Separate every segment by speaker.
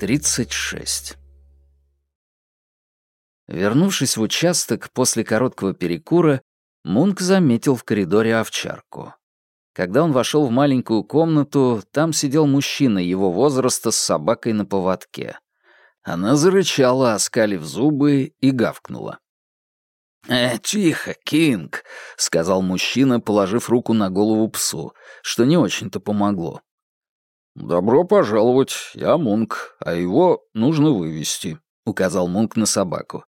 Speaker 1: 36. Вернувшись в участок после короткого перекура, Мунк заметил в коридоре овчарку. Когда он вошел в маленькую комнату, там сидел мужчина его возраста с собакой на поводке. Она зарычала, оскалив зубы, и гавкнула. «Э, тихо, Кинг», — сказал мужчина, положив руку на голову псу, что не очень-то помогло. «Добро пожаловать, я Мунк, а его нужно вывести», — указал Мунк на собаку.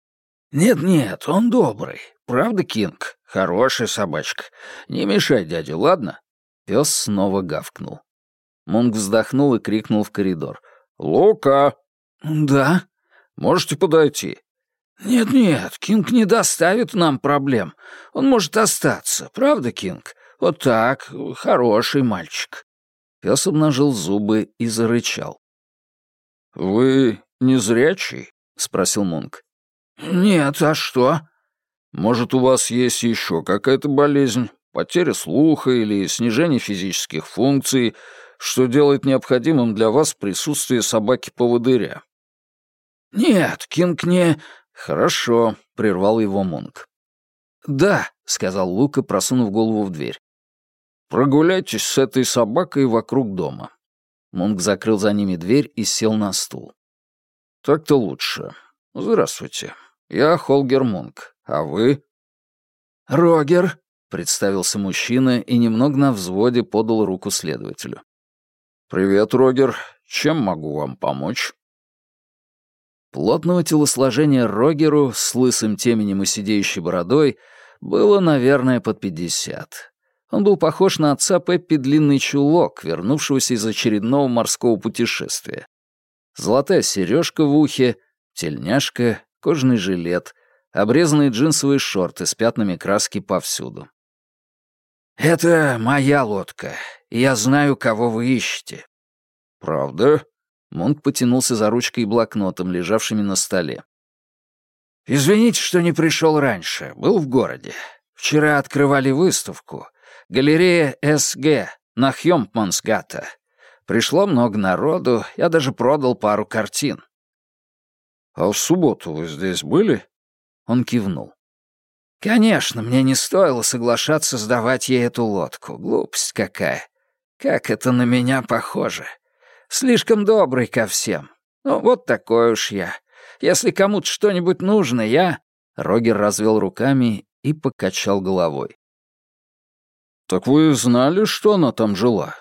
Speaker 1: «Нет-нет, он добрый. Правда, Кинг? Хорошая собачка. Не мешай дяде, ладно?» Пес снова гавкнул. Мунк вздохнул и крикнул в коридор. «Лука!» «Да?» «Можете подойти?» «Нет-нет, Кинг не доставит нам проблем. Он может остаться, правда, Кинг? Вот так, хороший мальчик». Пес обнажил зубы и зарычал. «Вы не зрячий?» — спросил Мунк. «Нет, а что?» «Может, у вас есть еще какая-то болезнь, потеря слуха или снижение физических функций, что делает необходимым для вас присутствие собаки-поводыря?» «Нет, Кинг не...» «Хорошо», — прервал его Мунк. «Да», — сказал Лука, просунув голову в дверь. «Прогуляйтесь с этой собакой вокруг дома». Мунк закрыл за ними дверь и сел на стул. «Так-то лучше. Здравствуйте. Я Холгер Мунк. А вы?» «Рогер», — представился мужчина и немного на взводе подал руку следователю. «Привет, Рогер. Чем могу вам помочь?» Плотного телосложения Рогеру с лысым теменем и сидеющей бородой было, наверное, под пятьдесят. Он был похож на отца Пеппи длинный чулок, вернувшегося из очередного морского путешествия. Золотая сережка в ухе, тельняшка, кожаный жилет, обрезанные джинсовые шорты с пятнами краски повсюду. «Это моя лодка, и я знаю, кого вы ищете». «Правда?» Монк потянулся за ручкой и блокнотом, лежавшими на столе. «Извините, что не пришел раньше. Был в городе. Вчера открывали выставку. Галерея СГ на Хьомпмансгата. Пришло много народу, я даже продал пару картин». «А в субботу вы здесь были?» Он кивнул. «Конечно, мне не стоило соглашаться сдавать ей эту лодку. Глупость какая. Как это на меня похоже. Слишком добрый ко всем. Ну, вот такой уж я. Если кому-то что-нибудь нужно, я...» Рогер развел руками и покачал головой. «Так вы знали, что она там жила?»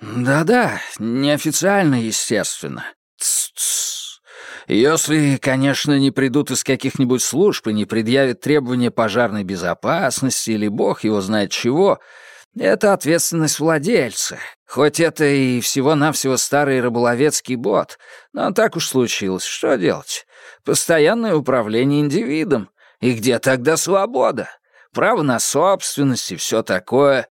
Speaker 1: «Да-да, неофициально, естественно. Тс-тс. Если, конечно, не придут из каких-нибудь служб и не предъявят требования пожарной безопасности или бог его знает чего, это ответственность владельца. Хоть это и всего-навсего старый рыболовецкий бот, но так уж случилось. Что делать? Постоянное управление индивидом. И где тогда свобода? Право на собственность и все такое.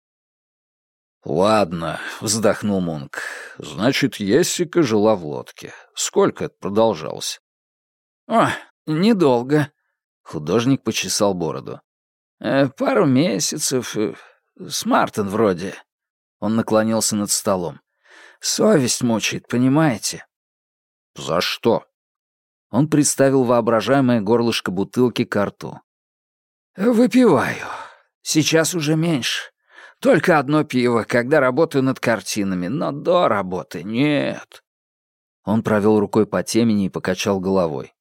Speaker 1: «Ладно», — вздохнул Мунк. «Значит, Ессика жила в лодке. Сколько это продолжалось?» «О, недолго», — художник почесал бороду. «Э, «Пару месяцев, э, с Мартин вроде». Он наклонился над столом. «Совесть мучает, понимаете?» «За что?» Он представил воображаемое горлышко бутылки к рту. «Выпиваю. Сейчас уже меньше. Только одно пиво, когда работаю над картинами, но до работы нет». Он провел рукой по темени и покачал головой.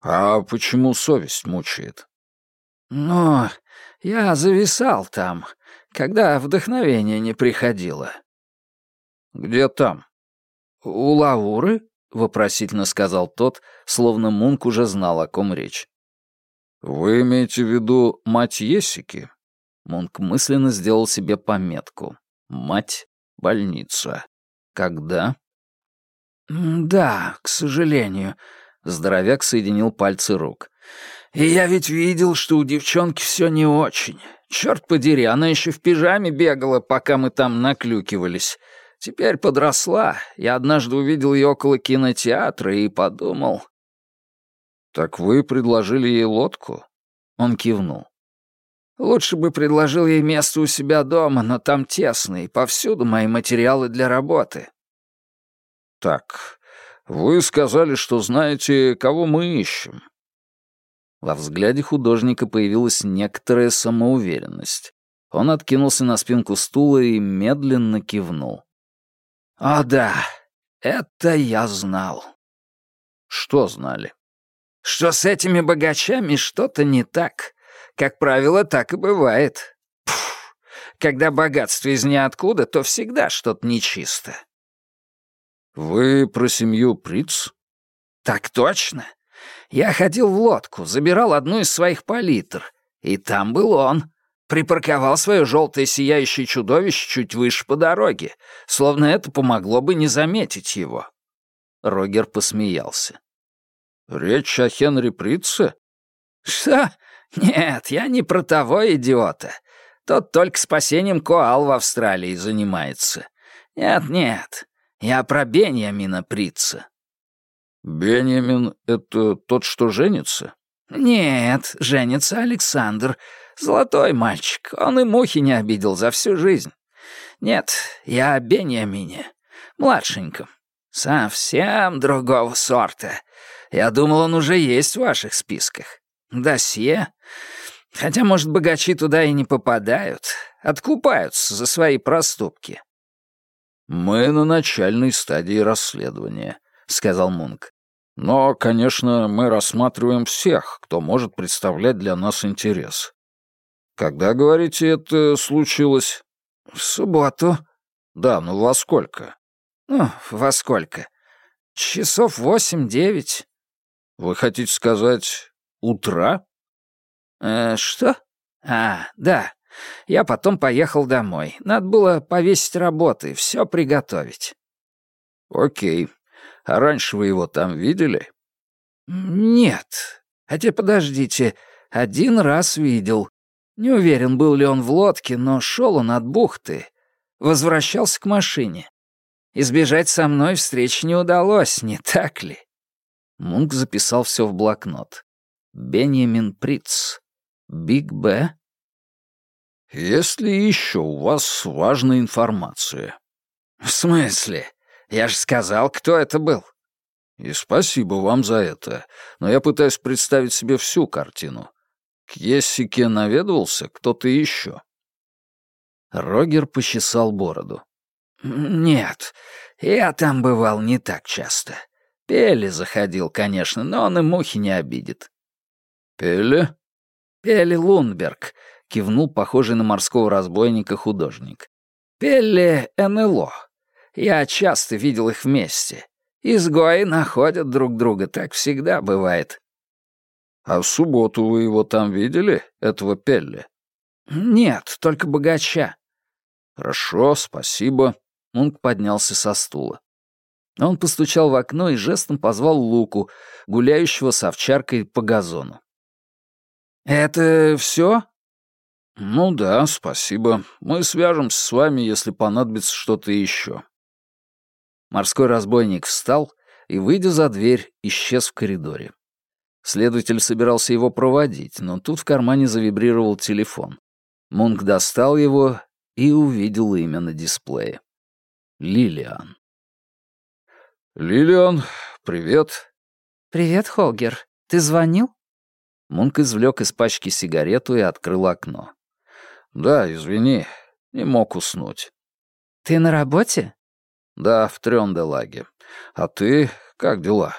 Speaker 1: «А почему совесть мучает?» «Ну, я зависал там, когда вдохновение не приходило». «Где там?» «У Лауры?» — вопросительно сказал тот, словно Мунк уже знал, о ком речь. «Вы имеете в виду мать Есики?» Мунк мысленно сделал себе пометку. «Мать, больница. Когда?» «Да, к сожалению», — здоровяк соединил пальцы рук. И я ведь видел, что у девчонки все не очень. Черт подери, она еще в пижаме бегала, пока мы там наклюкивались. Теперь подросла. Я однажды увидел ее около кинотеатра и подумал... «Так вы предложили ей лодку?» Он кивнул. «Лучше бы предложил ей место у себя дома, но там тесно, и повсюду мои материалы для работы». «Так,
Speaker 2: «Вы сказали, что знаете, кого мы ищем».
Speaker 1: Во взгляде художника появилась некоторая самоуверенность. Он откинулся на спинку стула и медленно кивнул. «О да, это я знал».
Speaker 2: «Что знали?»
Speaker 1: «Что с этими богачами что-то не так. Как правило, так и бывает. Пфф, когда богатство из ниоткуда, то всегда что-то нечисто».
Speaker 2: «Вы про семью Приц?»
Speaker 1: «Так точно. Я ходил в лодку, забирал одну из своих палитр, и там был он. Припарковал свое желтое сияющее чудовище чуть выше по дороге, словно это помогло бы не заметить его». Рогер посмеялся.
Speaker 2: «Речь о Хенри Притце?»
Speaker 1: «Что? Нет, я не про того идиота. Тот только спасением коал в Австралии занимается. Нет-нет, я про Беньямина Притца».
Speaker 2: «Беньямин — это тот, что женится?»
Speaker 1: «Нет, женится Александр. Золотой мальчик. Он и мухи не обидел за всю жизнь. Нет, я о Беньямине. Младшеньком. Совсем другого сорта. Я думал, он уже есть в ваших списках. Досье? Хотя, может, богачи туда и не попадают. Откупаются за свои проступки.
Speaker 2: «Мы на начальной стадии расследования», — сказал Мунк. «Но, конечно, мы рассматриваем всех, кто может представлять для нас интерес. Когда, говорите, это случилось?»
Speaker 1: «В субботу».
Speaker 2: «Да, ну во сколько?»
Speaker 1: «Ну, во сколько? Часов восемь-девять».
Speaker 2: «Вы хотите сказать, утра?»
Speaker 1: «Э, что? А, да. Я потом поехал домой. Надо было повесить работы, все приготовить».
Speaker 2: «Окей. А раньше вы его там видели?»
Speaker 1: «Нет. Хотя подождите, один раз видел. Не уверен, был ли он в лодке, но шел он от бухты. Возвращался к машине. Избежать со мной встречи не удалось, не так ли?» Мунк записал все в блокнот. «Бенjamin Приц. Биг Б.
Speaker 2: «Есть ли еще у вас важная информация?»
Speaker 1: «В смысле? Я же сказал, кто это был».
Speaker 2: «И спасибо вам за это, но я пытаюсь представить себе всю картину. К Ессике наведывался кто-то еще?»
Speaker 1: Рогер почесал бороду. «Нет, я там бывал не так часто. Пелли заходил, конечно, но он и мухи не обидит».
Speaker 2: «Пелли?»
Speaker 1: «Пелли Лунберг», — кивнул похожий на морского разбойника художник. «Пелли НЛО. Я часто видел их вместе. Изгои находят друг друга, так всегда бывает».
Speaker 2: «А в субботу вы его там видели, этого Пелли?»
Speaker 1: «Нет, только богача».
Speaker 2: «Хорошо, спасибо».
Speaker 1: Мунк поднялся со стула. Он постучал в окно и жестом позвал Луку, гуляющего с овчаркой по газону. «Это все?»
Speaker 2: «Ну да, спасибо. Мы свяжемся с вами, если понадобится что-то еще».
Speaker 1: Морской разбойник встал и, выйдя за дверь, исчез в коридоре. Следователь собирался его проводить, но тут в кармане завибрировал телефон. Мунк достал его и увидел имя на дисплее. Лилиан.
Speaker 2: «Лилиан, привет».
Speaker 3: «Привет, Холгер. Ты звонил?»
Speaker 1: Мунк извлек из пачки сигарету и открыл окно.
Speaker 2: «Да, извини, не мог уснуть».
Speaker 3: «Ты на работе?»
Speaker 2: «Да, в Трёнделаге. А ты, как дела?»